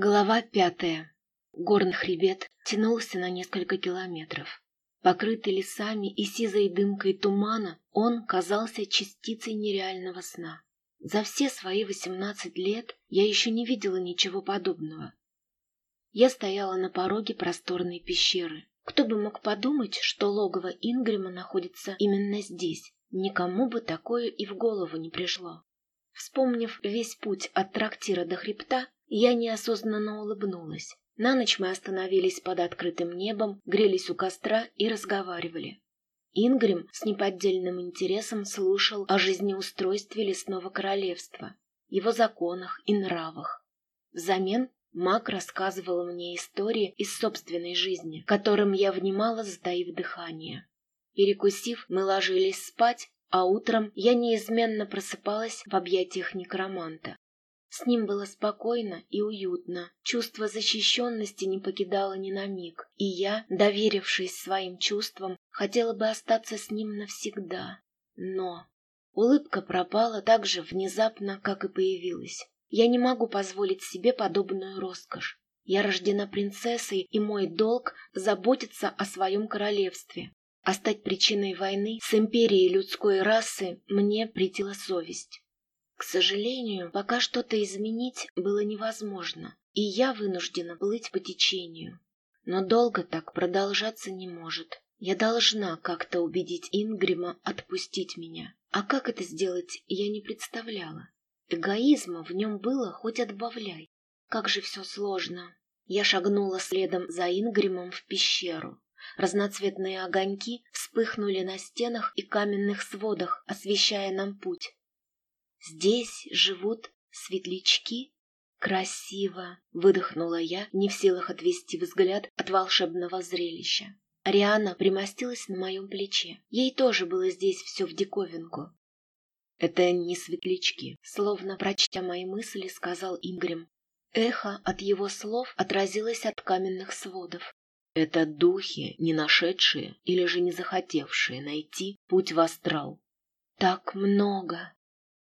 Глава пятая. Горный хребет тянулся на несколько километров. Покрытый лесами и сизой дымкой тумана, он казался частицей нереального сна. За все свои восемнадцать лет я еще не видела ничего подобного. Я стояла на пороге просторной пещеры. Кто бы мог подумать, что логово Ингрима находится именно здесь? Никому бы такое и в голову не пришло. Вспомнив весь путь от трактира до хребта, я неосознанно улыбнулась. На ночь мы остановились под открытым небом, грелись у костра и разговаривали. Ингрим с неподдельным интересом слушал о жизнеустройстве лесного королевства, его законах и нравах. Взамен маг рассказывал мне истории из собственной жизни, которым я внимала, затаив дыхание. Перекусив, мы ложились спать, а утром я неизменно просыпалась в объятиях некроманта. С ним было спокойно и уютно, чувство защищенности не покидало ни на миг, и я, доверившись своим чувствам, хотела бы остаться с ним навсегда. Но улыбка пропала так же внезапно, как и появилась. Я не могу позволить себе подобную роскошь. Я рождена принцессой, и мой долг — заботиться о своем королевстве. А стать причиной войны с империей людской расы мне претила совесть. К сожалению, пока что-то изменить было невозможно, и я вынуждена плыть по течению. Но долго так продолжаться не может. Я должна как-то убедить Ингрима отпустить меня. А как это сделать, я не представляла. Эгоизма в нем было хоть отбавляй. Как же все сложно. Я шагнула следом за Ингримом в пещеру. Разноцветные огоньки вспыхнули на стенах и каменных сводах, освещая нам путь. Здесь живут светлячки? Красиво, выдохнула я, не в силах отвести взгляд от волшебного зрелища. Ариана примостилась на моем плече. Ей тоже было здесь все в диковинку. «Это не светлячки», — словно прочтя мои мысли, сказал Ингрим. Эхо от его слов отразилось от каменных сводов. «Это духи, не нашедшие или же не захотевшие найти путь в астрал». «Так много!»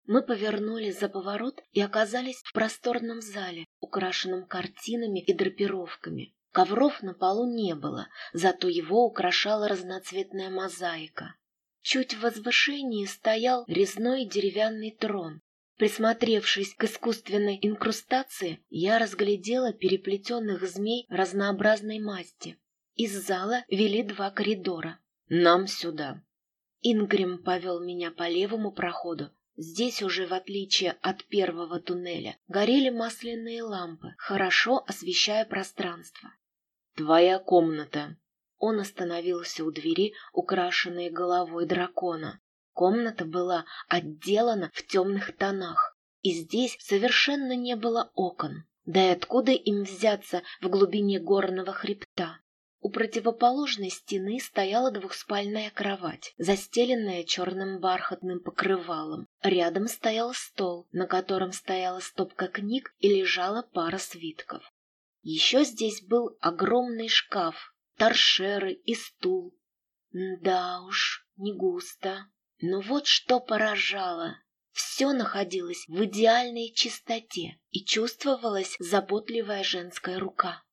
Мы повернули за поворот и оказались в просторном зале, украшенном картинами и драпировками. Ковров на полу не было, зато его украшала разноцветная мозаика. Чуть в возвышении стоял резной деревянный трон. Присмотревшись к искусственной инкрустации, я разглядела переплетенных змей разнообразной масти. Из зала вели два коридора. «Нам сюда». Ингрим повел меня по левому проходу, Здесь уже, в отличие от первого туннеля, горели масляные лампы, хорошо освещая пространство. «Твоя комната». Он остановился у двери, украшенной головой дракона. Комната была отделана в темных тонах, и здесь совершенно не было окон. Да и откуда им взяться в глубине горного хребта? У противоположной стены стояла двухспальная кровать, застеленная черным бархатным покрывалом. Рядом стоял стол, на котором стояла стопка книг и лежала пара свитков. Еще здесь был огромный шкаф, торшеры и стул. Да уж, не густо. Но вот что поражало. Все находилось в идеальной чистоте и чувствовалась заботливая женская рука.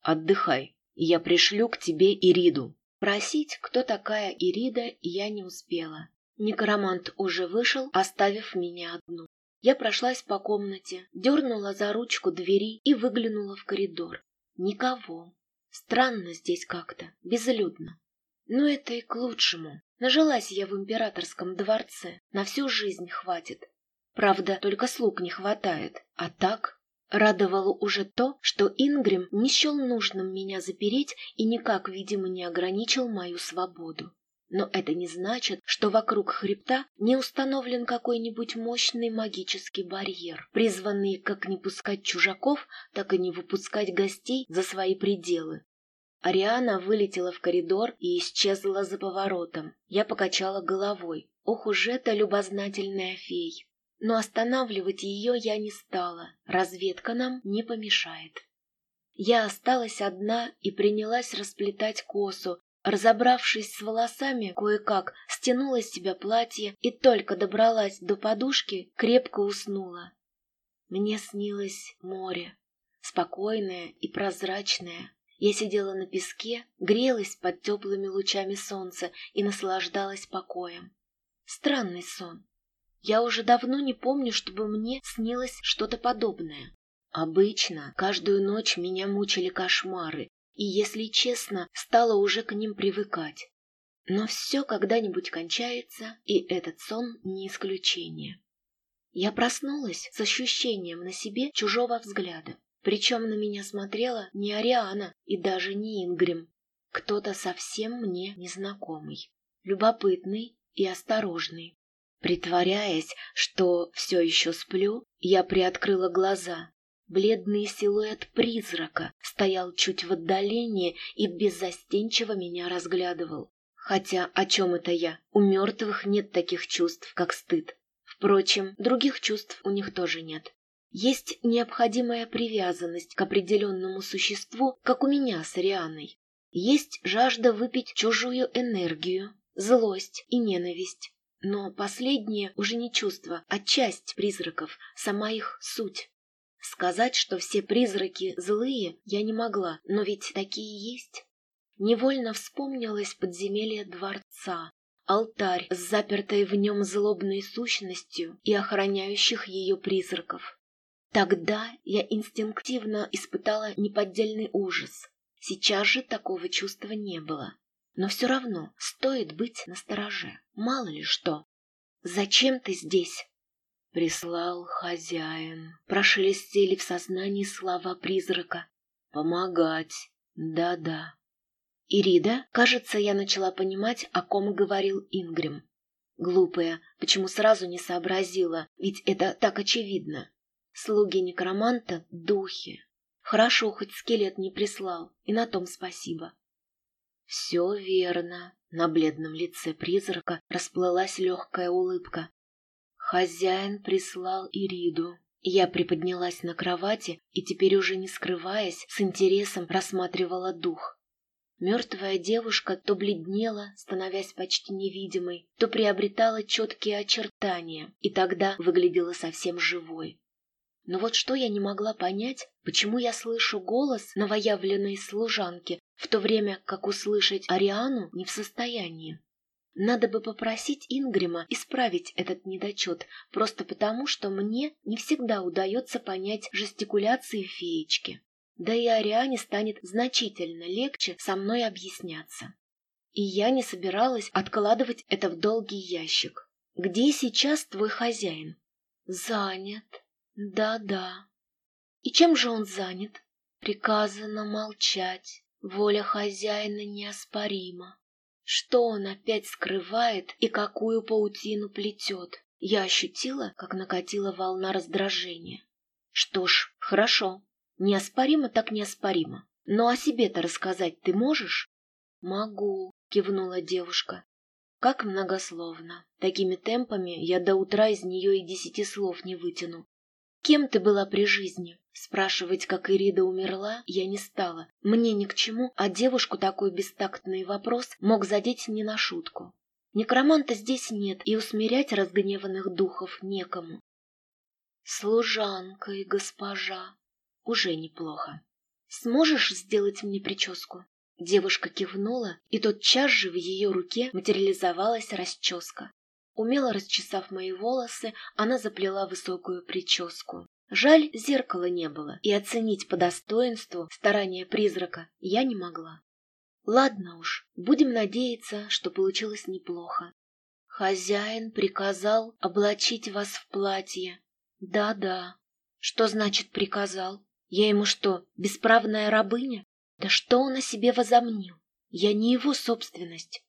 «Отдыхай», я пришлю к тебе Ириду. Просить, кто такая Ирида, я не успела. Некромант уже вышел, оставив меня одну. Я прошлась по комнате, дернула за ручку двери и выглянула в коридор. Никого. Странно здесь как-то, безлюдно. Но это и к лучшему. Нажилась я в императорском дворце, на всю жизнь хватит. Правда, только слуг не хватает, а так Радовало уже то, что Ингрим не счел нужным меня запереть и никак, видимо, не ограничил мою свободу. Но это не значит, что вокруг хребта не установлен какой-нибудь мощный магический барьер, призванный как не пускать чужаков, так и не выпускать гостей за свои пределы. Ариана вылетела в коридор и исчезла за поворотом. Я покачала головой. Ох уж эта любознательная фей! Но останавливать ее я не стала. Разведка нам не помешает. Я осталась одна и принялась расплетать косу, Разобравшись с волосами, кое-как стянула с себя платье и только добралась до подушки, крепко уснула. Мне снилось море. спокойная и прозрачная. Я сидела на песке, грелась под теплыми лучами солнца и наслаждалась покоем. Странный сон. Я уже давно не помню, чтобы мне снилось что-то подобное. Обычно каждую ночь меня мучили кошмары, и, если честно, стала уже к ним привыкать. Но все когда-нибудь кончается, и этот сон не исключение. Я проснулась с ощущением на себе чужого взгляда. Причем на меня смотрела не Ариана и даже не Ингрим. Кто-то совсем мне незнакомый, любопытный и осторожный. Притворяясь, что все еще сплю, я приоткрыла глаза. Бледный силуэт призрака стоял чуть в отдалении и беззастенчиво меня разглядывал. Хотя о чем это я? У мертвых нет таких чувств, как стыд. Впрочем, других чувств у них тоже нет. Есть необходимая привязанность к определенному существу, как у меня с Арианой. Есть жажда выпить чужую энергию, злость и ненависть. Но последнее уже не чувство, а часть призраков, сама их суть. Сказать, что все призраки злые, я не могла, но ведь такие есть. Невольно вспомнилось подземелье дворца, алтарь с запертой в нем злобной сущностью и охраняющих ее призраков. Тогда я инстинктивно испытала неподдельный ужас. Сейчас же такого чувства не было. Но все равно стоит быть настороже. Мало ли что. «Зачем ты здесь?» «Прислал хозяин». Прошелестели в сознании слова призрака. «Помогать. Да-да». «Ирида, кажется, я начала понимать, о ком говорил Ингрим. Глупая, почему сразу не сообразила, ведь это так очевидно. Слуги некроманта — духи. Хорошо, хоть скелет не прислал, и на том спасибо. Все верно. На бледном лице призрака расплылась легкая улыбка. Хозяин прислал Ириду. Я приподнялась на кровати и теперь уже не скрываясь, с интересом рассматривала дух. Мертвая девушка то бледнела, становясь почти невидимой, то приобретала четкие очертания, и тогда выглядела совсем живой. Но вот что я не могла понять, почему я слышу голос новоявленной служанки, в то время как услышать Ариану не в состоянии. Надо бы попросить Ингрима исправить этот недочет, просто потому, что мне не всегда удается понять жестикуляции феечки. Да и Ариане станет значительно легче со мной объясняться. И я не собиралась откладывать это в долгий ящик. Где сейчас твой хозяин? Занят. Да-да. И чем же он занят? Приказано молчать. Воля хозяина неоспорима. Что он опять скрывает и какую паутину плетет? Я ощутила, как накатила волна раздражения. Что ж, хорошо. Неоспоримо так неоспоримо. Но о себе-то рассказать ты можешь? Могу, кивнула девушка. Как многословно. Такими темпами я до утра из нее и десяти слов не вытяну. «Кем ты была при жизни?» Спрашивать, как Ирида умерла, я не стала. Мне ни к чему, а девушку такой бестактный вопрос мог задеть не на шутку. Некроманта здесь нет, и усмирять разгневанных духов некому. Служанка и госпожа. Уже неплохо. Сможешь сделать мне прическу? Девушка кивнула, и тотчас же в ее руке материализовалась расческа. Умело расчесав мои волосы, она заплела высокую прическу. Жаль, зеркала не было, и оценить по достоинству старания призрака я не могла. Ладно уж, будем надеяться, что получилось неплохо. Хозяин приказал облачить вас в платье. Да-да. Что значит приказал? Я ему что, бесправная рабыня? Да что он о себе возомнил? Я не его собственность.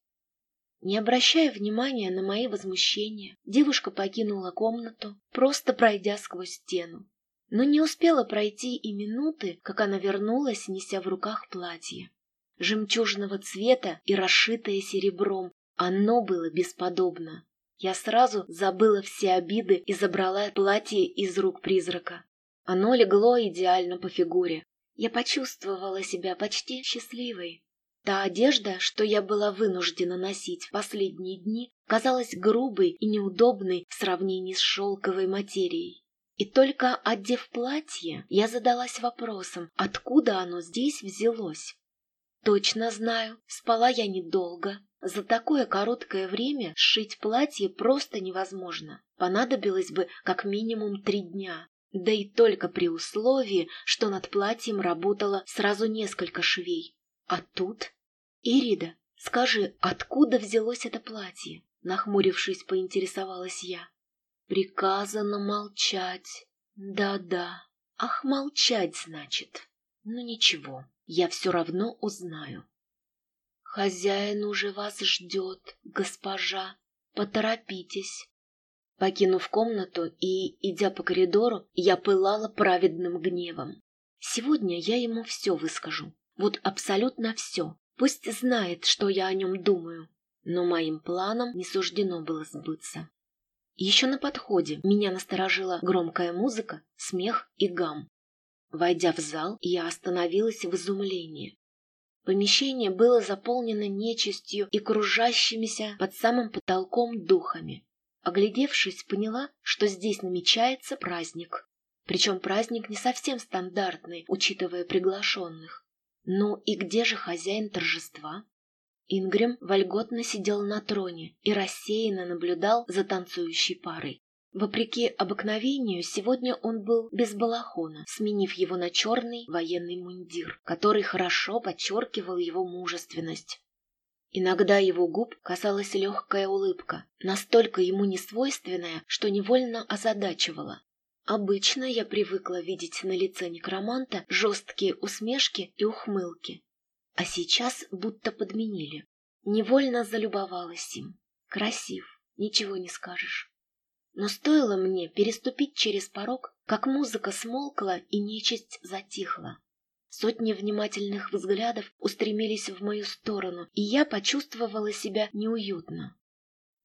Не обращая внимания на мои возмущения, девушка покинула комнату, просто пройдя сквозь стену. Но не успела пройти и минуты, как она вернулась, неся в руках платье. Жемчужного цвета и расшитое серебром, оно было бесподобно. Я сразу забыла все обиды и забрала платье из рук призрака. Оно легло идеально по фигуре. Я почувствовала себя почти счастливой. Та одежда, что я была вынуждена носить в последние дни, казалась грубой и неудобной в сравнении с шелковой материей. И только одев платье, я задалась вопросом, откуда оно здесь взялось. Точно знаю, спала я недолго. За такое короткое время сшить платье просто невозможно. Понадобилось бы как минимум три дня. Да и только при условии, что над платьем работало сразу несколько швей. А тут... Ирида, скажи, откуда взялось это платье? Нахмурившись, поинтересовалась я. Приказано молчать. Да-да. Ах, молчать, значит. Ну ничего, я все равно узнаю. Хозяин уже вас ждет, госпожа. Поторопитесь. Покинув комнату и, идя по коридору, я пылала праведным гневом. Сегодня я ему все выскажу. Вот абсолютно все. Пусть знает, что я о нем думаю. Но моим планам не суждено было сбыться. Еще на подходе меня насторожила громкая музыка, смех и гам. Войдя в зал, я остановилась в изумлении. Помещение было заполнено нечистью и кружащимися под самым потолком духами. Оглядевшись, поняла, что здесь намечается праздник. Причем праздник не совсем стандартный, учитывая приглашенных. Ну и где же хозяин торжества? Ингрим вольготно сидел на троне и рассеянно наблюдал за танцующей парой. Вопреки обыкновению, сегодня он был без балахона, сменив его на черный военный мундир, который хорошо подчеркивал его мужественность. Иногда его губ касалась легкая улыбка, настолько ему несвойственная, что невольно озадачивала. Обычно я привыкла видеть на лице некроманта жесткие усмешки и ухмылки, а сейчас будто подменили. Невольно залюбовалась им. Красив, ничего не скажешь. Но стоило мне переступить через порог, как музыка смолкла и нечисть затихла. Сотни внимательных взглядов устремились в мою сторону, и я почувствовала себя неуютно.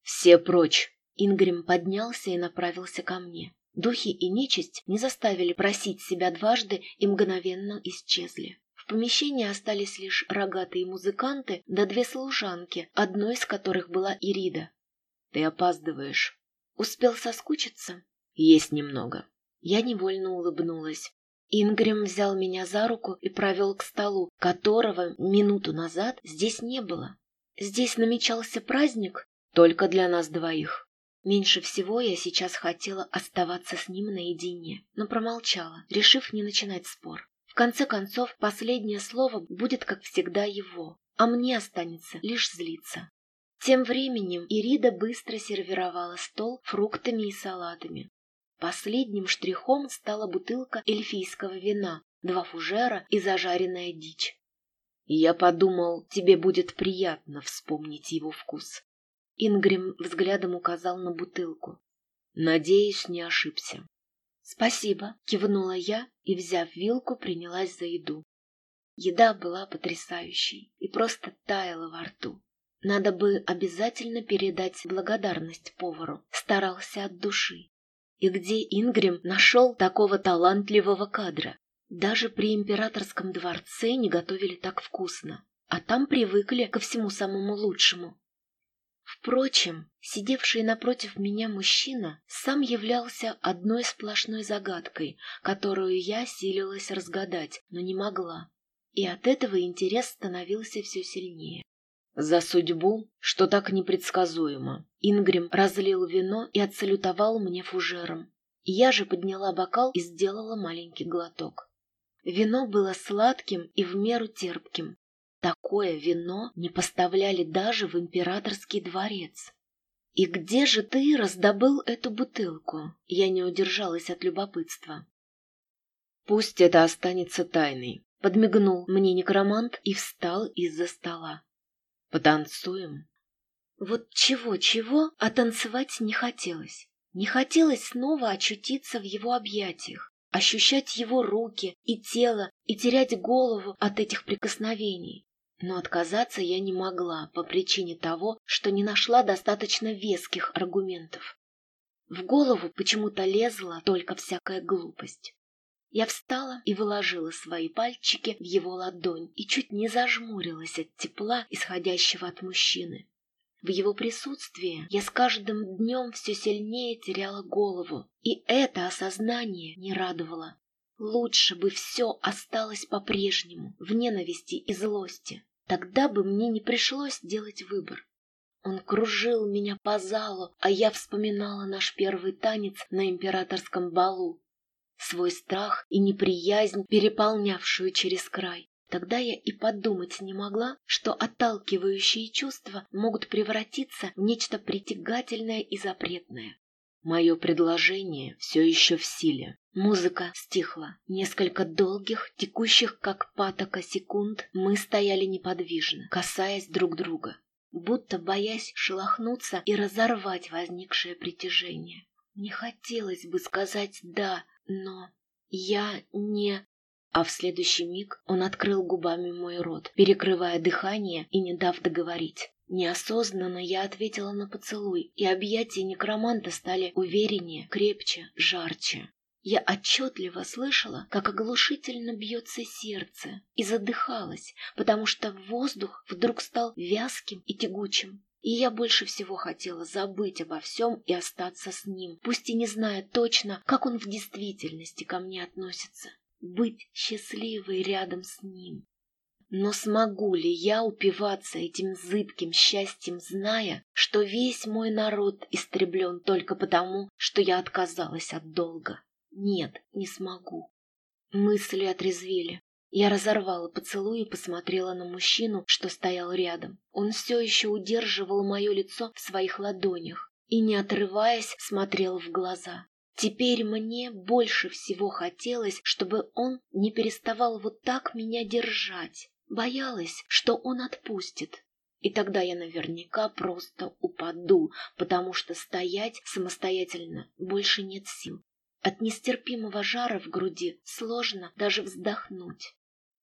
«Все прочь!» Ингрим поднялся и направился ко мне. Духи и нечисть не заставили просить себя дважды и мгновенно исчезли. В помещении остались лишь рогатые музыканты да две служанки, одной из которых была Ирида. «Ты опаздываешь». «Успел соскучиться?» «Есть немного». Я невольно улыбнулась. Ингрим взял меня за руку и провел к столу, которого минуту назад здесь не было. Здесь намечался праздник только для нас двоих. Меньше всего я сейчас хотела оставаться с ним наедине, но промолчала, решив не начинать спор конце концов, последнее слово будет, как всегда, его, а мне останется лишь злиться. Тем временем Ирида быстро сервировала стол фруктами и салатами. Последним штрихом стала бутылка эльфийского вина, два фужера и зажаренная дичь. Я подумал, тебе будет приятно вспомнить его вкус. Ингрим взглядом указал на бутылку. Надеюсь, не ошибся. «Спасибо», — кивнула я и, взяв вилку, принялась за еду. Еда была потрясающей и просто таяла во рту. Надо бы обязательно передать благодарность повару, старался от души. И где Ингрим нашел такого талантливого кадра? Даже при императорском дворце не готовили так вкусно, а там привыкли ко всему самому лучшему. Впрочем, сидевший напротив меня мужчина сам являлся одной сплошной загадкой, которую я силилась разгадать, но не могла. И от этого интерес становился все сильнее. За судьбу, что так непредсказуемо. Ингрим разлил вино и отсалютовал мне фужером. Я же подняла бокал и сделала маленький глоток. Вино было сладким и в меру терпким, Такое вино не поставляли даже в императорский дворец. «И где же ты раздобыл эту бутылку?» Я не удержалась от любопытства. «Пусть это останется тайной», — подмигнул мне некромант и встал из-за стола. «Потанцуем?» Вот чего-чего, а танцевать не хотелось. Не хотелось снова очутиться в его объятиях, ощущать его руки и тело и терять голову от этих прикосновений. Но отказаться я не могла по причине того, что не нашла достаточно веских аргументов. В голову почему-то лезла только всякая глупость. Я встала и выложила свои пальчики в его ладонь и чуть не зажмурилась от тепла, исходящего от мужчины. В его присутствии я с каждым днем все сильнее теряла голову, и это осознание не радовало. Лучше бы все осталось по-прежнему, в ненависти и злости. Тогда бы мне не пришлось делать выбор. Он кружил меня по залу, а я вспоминала наш первый танец на императорском балу. Свой страх и неприязнь, переполнявшую через край. Тогда я и подумать не могла, что отталкивающие чувства могут превратиться в нечто притягательное и запретное. Мое предложение все еще в силе. Музыка стихла. Несколько долгих, текущих как патока секунд, мы стояли неподвижно, касаясь друг друга, будто боясь шелохнуться и разорвать возникшее притяжение. Не хотелось бы сказать «да», но я не... А в следующий миг он открыл губами мой рот, перекрывая дыхание и не дав договорить. Неосознанно я ответила на поцелуй, и объятия некроманта стали увереннее, крепче, жарче. Я отчетливо слышала, как оглушительно бьется сердце, и задыхалась, потому что воздух вдруг стал вязким и тягучим. И я больше всего хотела забыть обо всем и остаться с ним, пусть и не зная точно, как он в действительности ко мне относится быть счастливой рядом с ним. Но смогу ли я упиваться этим зыбким счастьем, зная, что весь мой народ истреблен только потому, что я отказалась от долга? Нет, не смогу. Мысли отрезвили. Я разорвала поцелуй и посмотрела на мужчину, что стоял рядом. Он все еще удерживал мое лицо в своих ладонях и, не отрываясь, смотрел в глаза. Теперь мне больше всего хотелось, чтобы он не переставал вот так меня держать. Боялась, что он отпустит. И тогда я наверняка просто упаду, потому что стоять самостоятельно больше нет сил. От нестерпимого жара в груди сложно даже вздохнуть.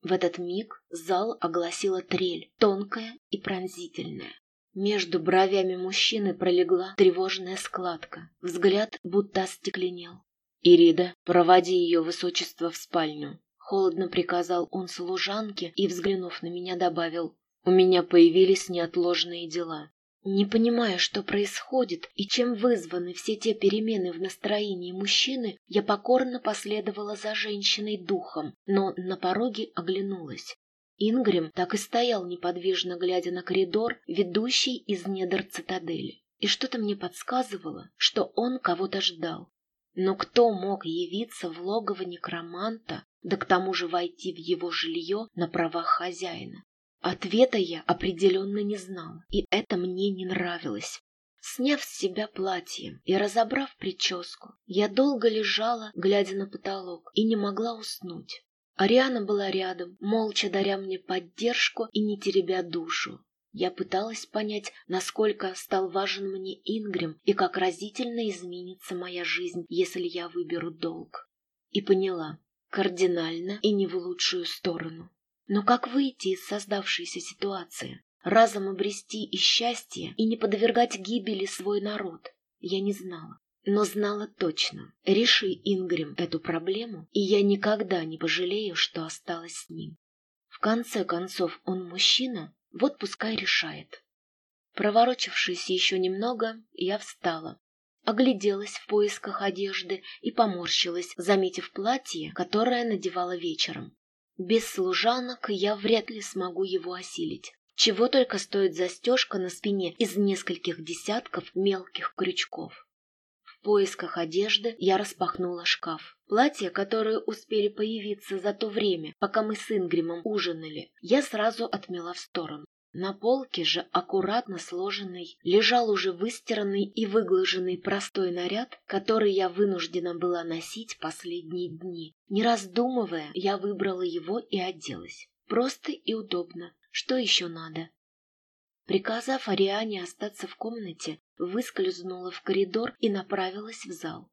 В этот миг зал огласила трель, тонкая и пронзительная. Между бровями мужчины пролегла тревожная складка. Взгляд будто остекленел. «Ирида, проводи ее высочество в спальню», — холодно приказал он служанке и, взглянув на меня, добавил, «У меня появились неотложные дела». Не понимая, что происходит и чем вызваны все те перемены в настроении мужчины, я покорно последовала за женщиной духом, но на пороге оглянулась. Ингрим так и стоял неподвижно, глядя на коридор, ведущий из недр цитадели. И что-то мне подсказывало, что он кого-то ждал. Но кто мог явиться в логово некроманта, да к тому же войти в его жилье на правах хозяина? Ответа я определенно не знала, и это мне не нравилось. Сняв с себя платье и разобрав прическу, я долго лежала, глядя на потолок, и не могла уснуть. Ариана была рядом, молча даря мне поддержку и не теребя душу. Я пыталась понять, насколько стал важен мне Ингрим и как разительно изменится моя жизнь, если я выберу долг. И поняла, кардинально и не в лучшую сторону. Но как выйти из создавшейся ситуации? Разом обрести и счастье, и не подвергать гибели свой народ? Я не знала но знала точно. Реши, Ингрим, эту проблему, и я никогда не пожалею, что осталась с ним. В конце концов, он мужчина, вот пускай решает. Проворочившись еще немного, я встала, огляделась в поисках одежды и поморщилась, заметив платье, которое надевала вечером. Без служанок я вряд ли смогу его осилить. Чего только стоит застежка на спине из нескольких десятков мелких крючков поисках одежды я распахнула шкаф. Платья, которые успели появиться за то время, пока мы с Ингримом ужинали, я сразу отмела в сторону. На полке же, аккуратно сложенный, лежал уже выстиранный и выглаженный простой наряд, который я вынуждена была носить последние дни. Не раздумывая, я выбрала его и оделась. Просто и удобно. Что еще надо? Приказав Ариане остаться в комнате, выскользнула в коридор и направилась в зал.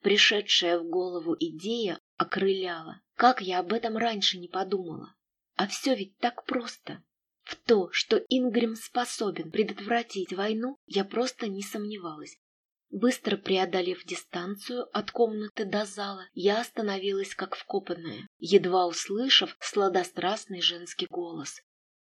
Пришедшая в голову идея окрыляла. Как я об этом раньше не подумала? А все ведь так просто. В то, что Ингрим способен предотвратить войну, я просто не сомневалась. Быстро преодолев дистанцию от комнаты до зала, я остановилась как вкопанная, едва услышав сладострастный женский голос.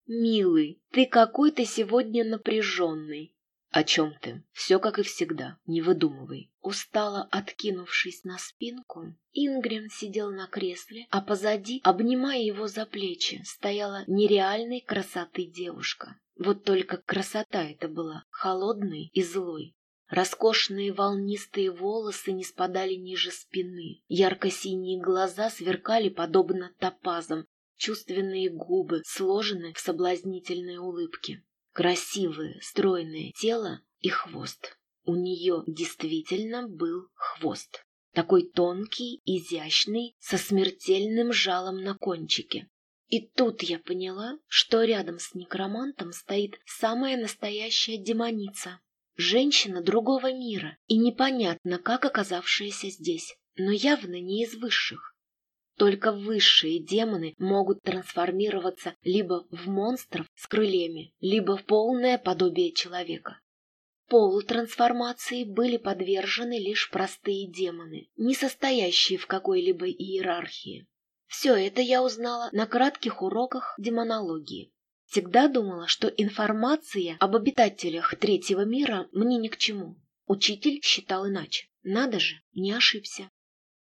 «Милый, ты какой-то сегодня напряженный». «О чем ты? Все как и всегда, не выдумывай». Устало откинувшись на спинку, Ингрим сидел на кресле, а позади, обнимая его за плечи, стояла нереальной красоты девушка. Вот только красота эта была холодной и злой. Роскошные волнистые волосы не спадали ниже спины. Ярко-синие глаза сверкали подобно топазам. Чувственные губы сложены в соблазнительной улыбке. Красивое, стройное тело и хвост. У нее действительно был хвост. Такой тонкий, изящный, со смертельным жалом на кончике. И тут я поняла, что рядом с некромантом стоит самая настоящая демоница. Женщина другого мира и непонятно, как оказавшаяся здесь, но явно не из высших. Только высшие демоны могут трансформироваться либо в монстров с крыльями, либо в полное подобие человека. Полутрансформации были подвержены лишь простые демоны, не состоящие в какой-либо иерархии. Все это я узнала на кратких уроках демонологии. Всегда думала, что информация об обитателях третьего мира мне ни к чему. Учитель считал иначе. Надо же, не ошибся.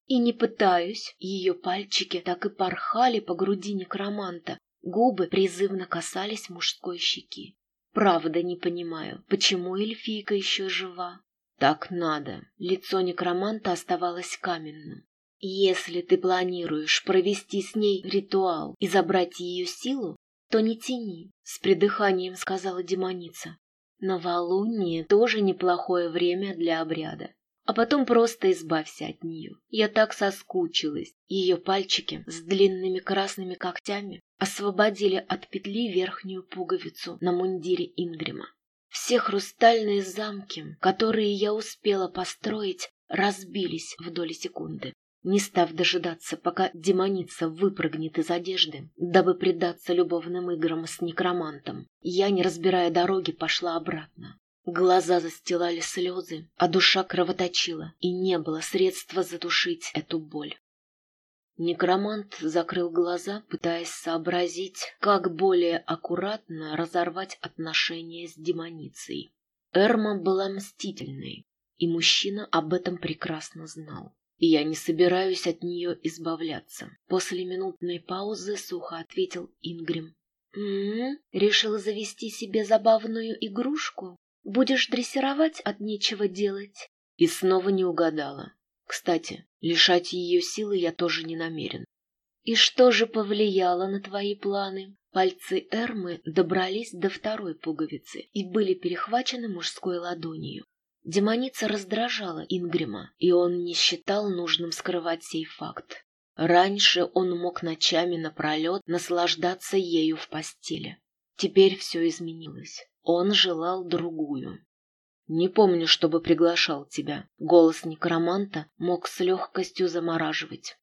И не пытаюсь, ее пальчики так и порхали по груди некроманта, губы призывно касались мужской щеки. Правда не понимаю, почему эльфийка еще жива. Так надо. Лицо некроманта оставалось каменным. Если ты планируешь провести с ней ритуал и забрать ее силу, то не тяни, — с придыханием сказала демоница. Новолуние тоже неплохое время для обряда. А потом просто избавься от нее. Я так соскучилась. Ее пальчики с длинными красными когтями освободили от петли верхнюю пуговицу на мундире Ингрима. Все хрустальные замки, которые я успела построить, разбились в доли секунды не став дожидаться, пока демоница выпрыгнет из одежды, дабы предаться любовным играм с некромантом, я, не разбирая дороги, пошла обратно. Глаза застилали слезы, а душа кровоточила, и не было средства затушить эту боль. Некромант закрыл глаза, пытаясь сообразить, как более аккуратно разорвать отношения с демоницей. Эрма была мстительной, и мужчина об этом прекрасно знал и я не собираюсь от нее избавляться. После минутной паузы сухо ответил Ингрим. «М-м, решила завести себе забавную игрушку? Будешь дрессировать от нечего делать?» И снова не угадала. Кстати, лишать ее силы я тоже не намерен. «И что же повлияло на твои планы?» Пальцы Эрмы добрались до второй пуговицы и были перехвачены мужской ладонью. Демоница раздражала Ингрима, и он не считал нужным скрывать сей факт. Раньше он мог ночами напролет наслаждаться ею в постели. Теперь все изменилось. Он желал другую. «Не помню, чтобы приглашал тебя». Голос некроманта мог с легкостью замораживать.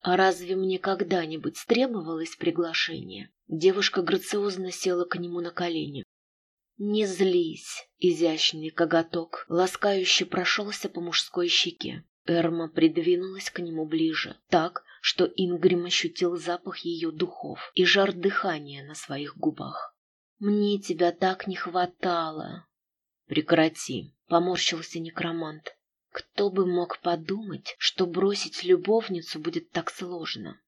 «А разве мне когда-нибудь требовалось приглашение?» Девушка грациозно села к нему на колени. «Не злись!» — изящный коготок ласкающе прошелся по мужской щеке. Эрма придвинулась к нему ближе, так, что Ингрим ощутил запах ее духов и жар дыхания на своих губах. «Мне тебя так не хватало!» «Прекрати!» — поморщился некромант. «Кто бы мог подумать, что бросить любовницу будет так сложно?»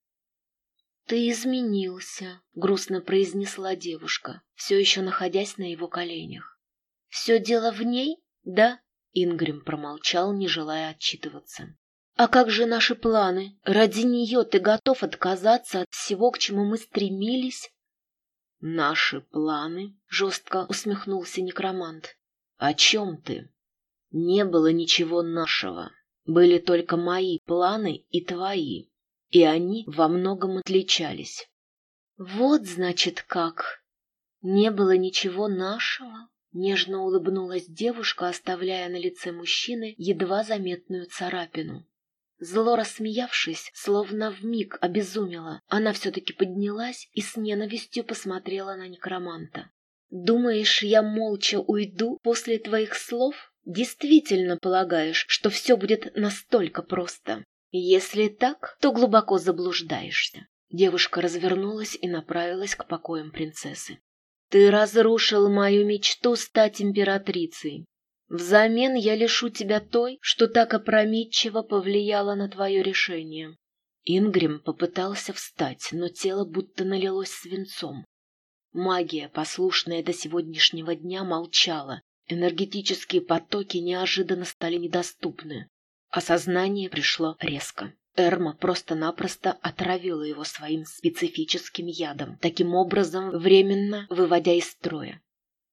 «Ты изменился», — грустно произнесла девушка, все еще находясь на его коленях. «Все дело в ней, да?» Ингрим промолчал, не желая отчитываться. «А как же наши планы? Ради нее ты готов отказаться от всего, к чему мы стремились?» «Наши планы?» — жестко усмехнулся некромант. «О чем ты?» «Не было ничего нашего. Были только мои планы и твои и они во многом отличались. Вот, значит, как. Не было ничего нашего. Нежно улыбнулась девушка, оставляя на лице мужчины едва заметную царапину. Зло рассмеявшись, словно вмиг обезумела, она все-таки поднялась и с ненавистью посмотрела на некроманта. «Думаешь, я молча уйду после твоих слов? Действительно полагаешь, что все будет настолько просто?» Если так, то глубоко заблуждаешься. Девушка развернулась и направилась к покоям принцессы. «Ты разрушил мою мечту стать императрицей. Взамен я лишу тебя той, что так опрометчиво повлияло на твое решение». Ингрим попытался встать, но тело будто налилось свинцом. Магия, послушная до сегодняшнего дня, молчала. Энергетические потоки неожиданно стали недоступны. Осознание пришло резко. Эрма просто-напросто отравила его своим специфическим ядом, таким образом временно выводя из строя.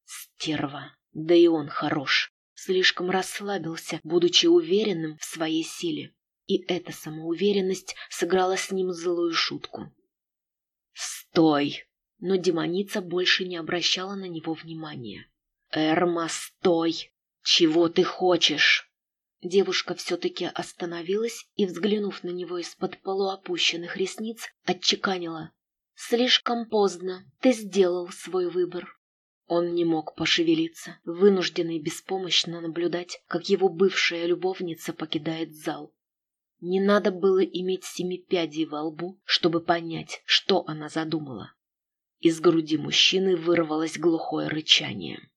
Стерва, да и он хорош, слишком расслабился, будучи уверенным в своей силе. И эта самоуверенность сыграла с ним злую шутку. «Стой!» Но демоница больше не обращала на него внимания. «Эрма, стой! Чего ты хочешь?» Девушка все-таки остановилась и, взглянув на него из-под полуопущенных ресниц, отчеканила. «Слишком поздно. Ты сделал свой выбор». Он не мог пошевелиться, вынужденный беспомощно наблюдать, как его бывшая любовница покидает зал. Не надо было иметь семи пядей во лбу, чтобы понять, что она задумала. Из груди мужчины вырвалось глухое рычание.